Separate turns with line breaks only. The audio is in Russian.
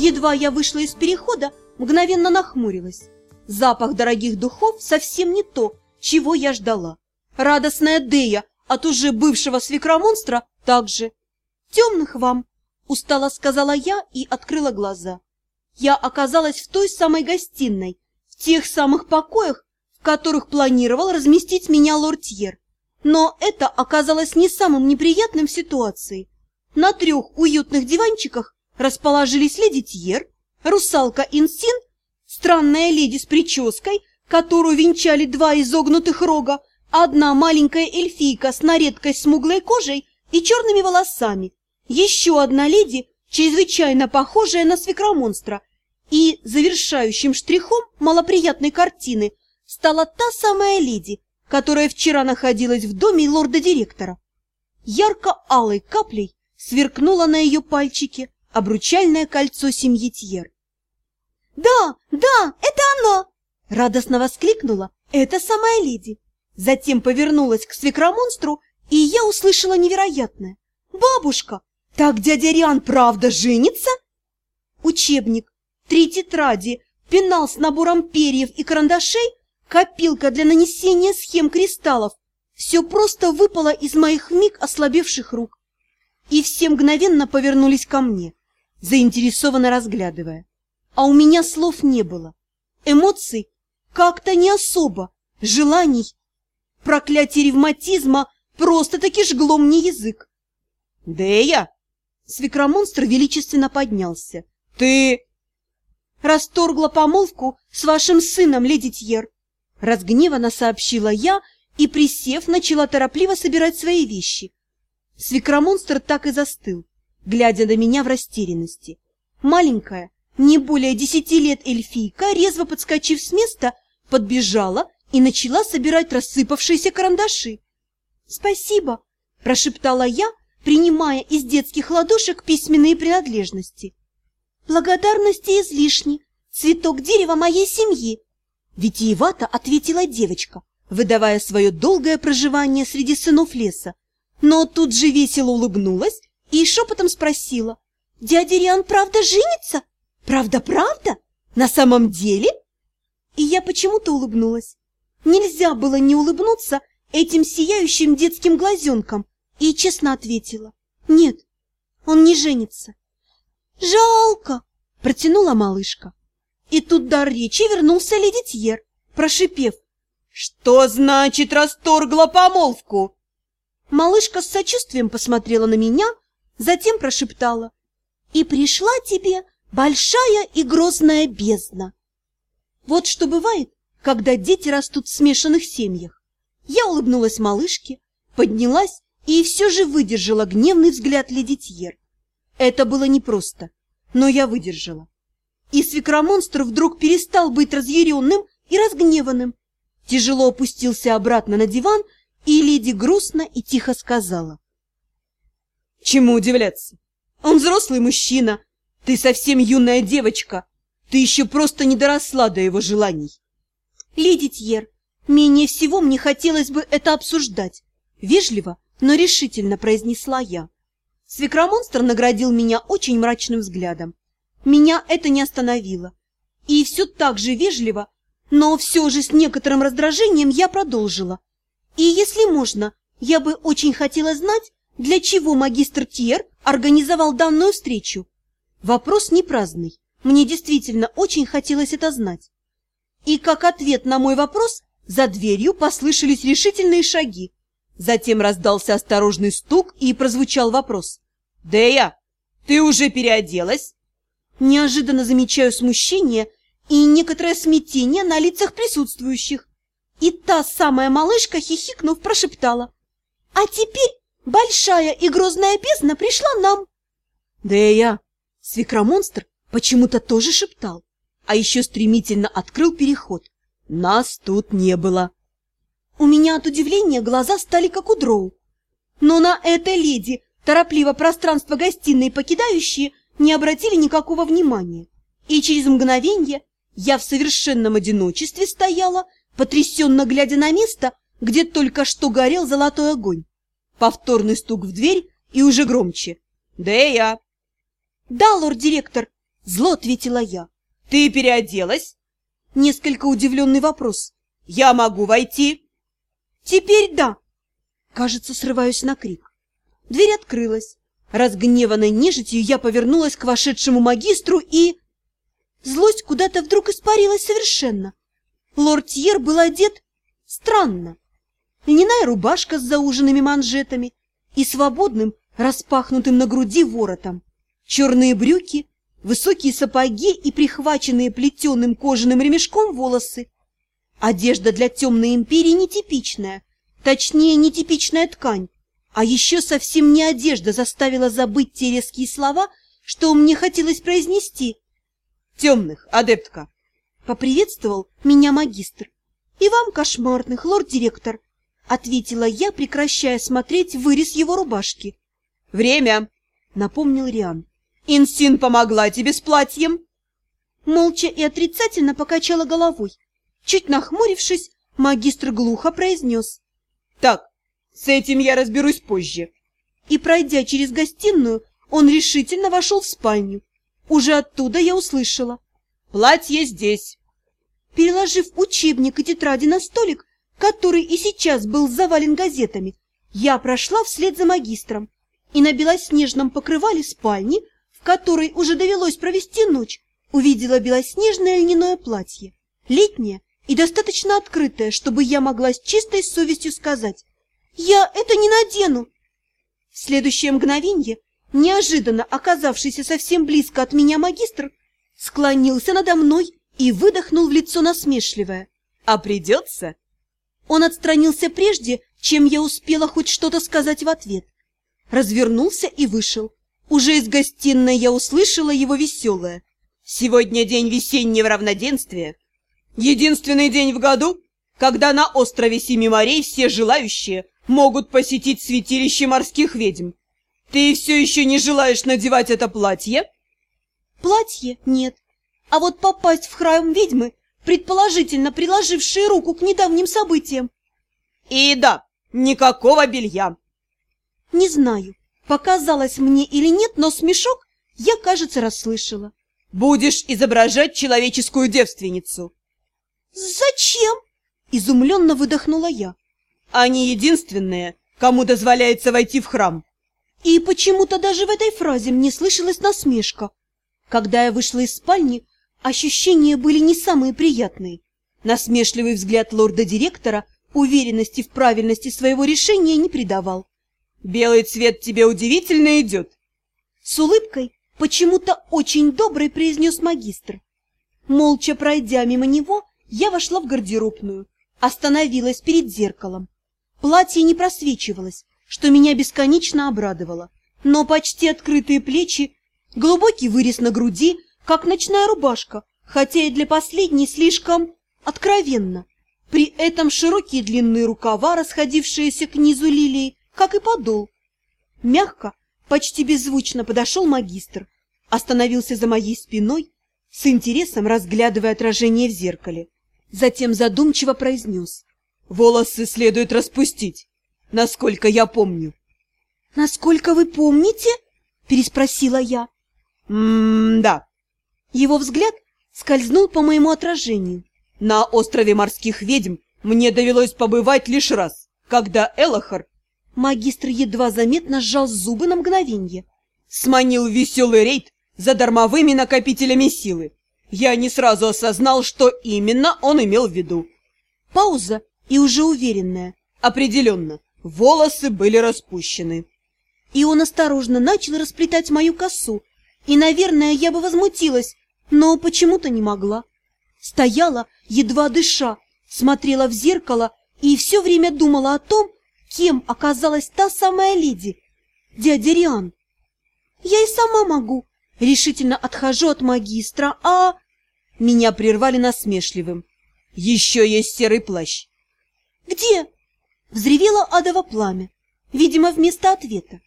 Едва я вышла из перехода, мгновенно нахмурилась. Запах дорогих духов совсем не то, чего я ждала. Радостная Дея от уже бывшего свекромонстра также. «Темных вам!» – устало сказала я и открыла глаза. Я оказалась в той самой гостиной, в тех самых покоях, в которых планировал разместить меня лортьер. Но это оказалось не самым неприятным в ситуации. На трех уютных диванчиках расположились леди Тьер, русалка Инсин, странная леди с прической, которую венчали два изогнутых рога, одна маленькая эльфийка с наредкой смуглой кожей и черными волосами, еще одна леди, чрезвычайно похожая на свекромонстра, и завершающим штрихом малоприятной картины стала та самая леди, которая вчера находилась в доме лорда-директора. Ярко-алой каплей сверкнуло на ее пальчике обручальное кольцо семьи Тьер. «Да, да, это она!» — радостно воскликнула эта самая леди. Затем повернулась к свекромонстру, и я услышала невероятное. «Бабушка, так дядя Риан правда женится?» Учебник, три тетради, пенал с набором перьев и карандашей, копилка для нанесения схем кристаллов. Все просто выпало из моих миг ослабевших рук. И все мгновенно повернулись ко мне заинтересованно разглядывая. А у меня слов не было. Эмоций как-то не особо, желаний. Проклятие ревматизма просто-таки жгло мне язык. «Дея!» Свекромонстр величественно поднялся. «Ты...» «Расторгла помолвку с вашим сыном, леди Тьер!» Разгневанно сообщила я и, присев, начала торопливо собирать свои вещи. Свекромонстр так и застыл глядя на меня в растерянности. Маленькая, не более десяти лет эльфийка, резво подскочив с места, подбежала и начала собирать рассыпавшиеся карандаши. «Спасибо!» – прошептала я, принимая из детских ладошек письменные принадлежности. «Благодарности излишни, цветок дерева моей семьи!» Витиевато ответила девочка, выдавая свое долгое проживание среди сынов леса, но тут же весело улыбнулась и шепотом спросила. «Дядя Риан правда женится? Правда-правда? На самом деле?» И я почему-то улыбнулась. Нельзя было не улыбнуться этим сияющим детским глазенком, и честно ответила. «Нет, он не женится». «Жалко!» – протянула малышка. И тут дар речи вернулся леди Тьер, прошипев. «Что значит расторгла помолвку?» Малышка с сочувствием посмотрела на меня, затем прошептала «И пришла тебе большая и грозная бездна». Вот что бывает, когда дети растут в смешанных семьях. Я улыбнулась малышке, поднялась и все же выдержала гневный взгляд леди Тьер. Это было непросто, но я выдержала. И свекромонстр вдруг перестал быть разъяренным и разгневанным. Тяжело опустился обратно на диван, и леди грустно и тихо сказала. Чему удивляться? Он взрослый мужчина. Ты совсем юная девочка. Ты еще просто не доросла до его желаний. Леди Тьер, менее всего мне хотелось бы это обсуждать. Вежливо, но решительно произнесла я. Свекромонстр наградил меня очень мрачным взглядом. Меня это не остановило. И все так же вежливо, но все же с некоторым раздражением я продолжила. И если можно, я бы очень хотела знать, для чего магистр Тьер организовал данную встречу? Вопрос не праздный. Мне действительно очень хотелось это знать. И как ответ на мой вопрос, за дверью послышались решительные шаги. Затем раздался осторожный стук и прозвучал вопрос. «Дея, ты уже переоделась?» Неожиданно замечаю смущение и некоторое смятение на лицах присутствующих. И та самая малышка, хихикнув, прошептала. «А теперь большая и грозная бездна пришла нам. Да и я, свекромонстр, почему-то тоже шептал, а еще стремительно открыл переход. Нас тут не было. У меня от удивления глаза стали как у дроу. Но на этой леди, торопливо пространство гостиной покидающие, не обратили никакого внимания. И через мгновенье я в совершенном одиночестве стояла, потрясенно глядя на место, где только что горел золотой огонь. Повторный стук в дверь и уже громче. «Да я!» «Да, лорд-директор!» Зло ответила я.
Ты переоделась?
Несколько удивленный вопрос.
Я могу войти?
Теперь да. Кажется, срываюсь на крик. Дверь открылась. Разгневанной нежитью я повернулась к вошедшему магистру и... Злость куда-то вдруг испарилась совершенно. Лорд Тьер был одет странно. Льняная рубашка с зауженными манжетами и свободным, распахнутым на груди воротом. Черные брюки, высокие сапоги и прихваченные плетеным кожаным ремешком волосы. Одежда для темной империи нетипичная, точнее, нетипичная ткань. А еще совсем не одежда заставила забыть те резкие слова, что мне хотелось произнести.
«Темных, адептка!»
— поприветствовал меня магистр. «И вам кошмарных, лорд-директор!» — ответила я, прекращая смотреть вырез его рубашки.
«Время!» — напомнил Риан. «Инсин помогла тебе с платьем?»
Молча и отрицательно покачала головой. Чуть нахмурившись, магистр глухо произнес.
«Так, с этим я разберусь позже».
И, пройдя через гостиную, он решительно вошел в спальню. Уже оттуда я услышала.
«Платье здесь».
Переложив учебник и тетради на столик, который и сейчас был завален газетами, я прошла вслед за магистром и на белоснежном покрывале спальни, в которой уже довелось провести ночь, увидела белоснежное льняное платье, летнее и достаточно открытое, чтобы я могла с чистой совестью сказать «Я это не надену!» В следующее мгновенье, неожиданно оказавшийся совсем близко от меня магистр, склонился надо мной и выдохнул в лицо насмешливое.
«А придется?»
Он отстранился прежде, чем я успела хоть что-то сказать в ответ. Развернулся и вышел. Уже из гостиной я услышала его веселое.
«Сегодня день весеннего равноденствия. Единственный день в году, когда на острове Семи морей все желающие могут посетить святилище морских ведьм. Ты все еще не желаешь надевать это платье?»
«Платье нет. А вот попасть в храм ведьмы, предположительно приложившие руку к недавним событиям».
«И да, никакого белья».
«Не знаю, показалось мне или нет, но смешок я, кажется, расслышала».
«Будешь изображать человеческую девственницу».
«Зачем?» – изумленно выдохнула я.
«Они единственные, кому дозволяется войти в храм».
И почему-то даже в этой фразе мне слышалась насмешка. Когда я вышла из спальни, ощущения были не самые приятные. Насмешливый взгляд лорда-директора уверенности в правильности своего решения не придавал.
«Белый цвет тебе удивительно идет!»
С улыбкой, почему-то очень добрый, произнес магистр. Молча пройдя мимо него, я вошла в гардеробную, остановилась перед зеркалом. Платье не просвечивалось, что меня бесконечно обрадовало, но почти открытые плечи, глубокий вырез на груди, как ночная рубашка, хотя и для последней слишком откровенно. При этом широкие длинные рукава, расходившиеся к низу лилии, как и подол. Мягко, почти беззвучно подошел магистр, остановился за моей спиной, с интересом разглядывая отражение в зеркале. Затем задумчиво произнес.
«Волосы следует распустить, насколько я помню».
«Насколько вы помните?» – переспросила я.
«М-да».
Его взгляд скользнул по моему отражению.
«На острове морских ведьм мне довелось побывать лишь раз, когда Элохар...»
Магистр едва заметно сжал зубы на мгновенье.
«Сманил веселый рейд за дармовыми накопителями силы. Я не сразу осознал, что именно он имел в виду.
Пауза и уже уверенная.
Определенно, волосы были распущены.
И он осторожно начал расплетать мою косу. И, наверное, я бы возмутилась, но почему-то не могла. Стояла, едва дыша, смотрела в зеркало и все время думала о том, кем оказалась та самая леди, дядя Риан. Я и сама могу, решительно отхожу от магистра, а...
Меня прервали насмешливым. Еще есть серый плащ.
Где? Взревело адово пламя, видимо, вместо ответа.